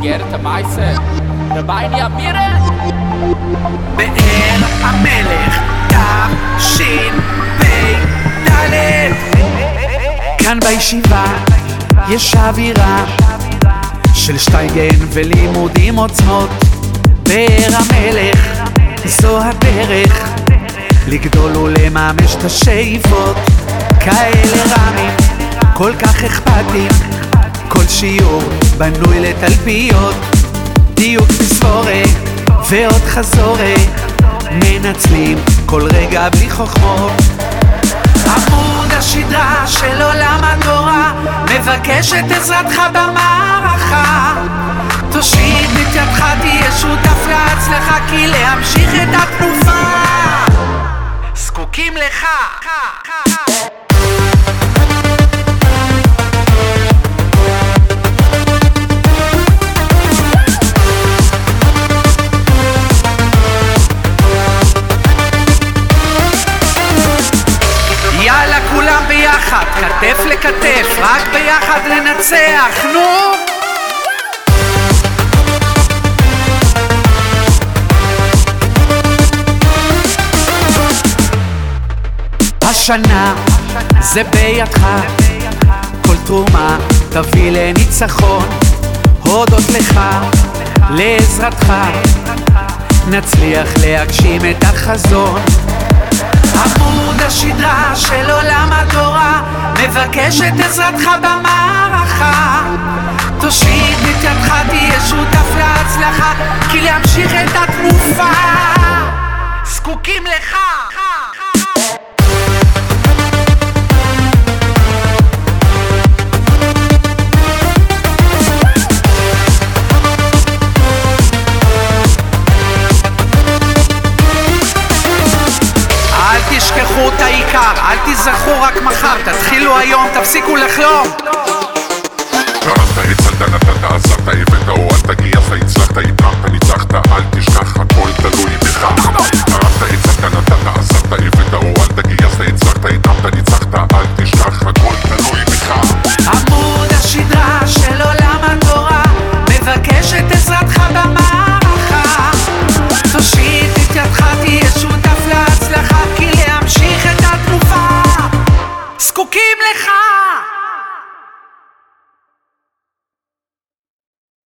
סיגרת המייסר רבייני אמירה באר המלך תשפ"ד כאן בישיבה יש אווירה של שטייגן ולימודים עוצמות. באר המלך זו הדרך לגדול ולממש את השאיפות. כאלה רמים כל כך אכפתים כל שיעור בנוי לתלפיות. דיוק תספורי ועוד חזורי. מנצלים כל רגע בלי חוכמות. עמוד השדרה של עולם התורה מבקש את עזרתך במערכה. תושיט את ידך תהיה שותף להצלחה כי להמשיך את התנופה. זקוקים לך כתף לכתף, רק ביחד לנצח, נו! השנה זה בידך, כל תרומה תביא לניצחון, הודות לך, לעזרתך, נצליח להגשים את החזון. מבקש את עזרתך במערכה. תושיט את ידך תהיה שותף להצלחה כי להמשיך את התנופה. זקוקים לך העיקר, אל תיזכרו רק מחר, תתחילו היום, תפסיקו לחלום 好